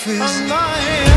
surface.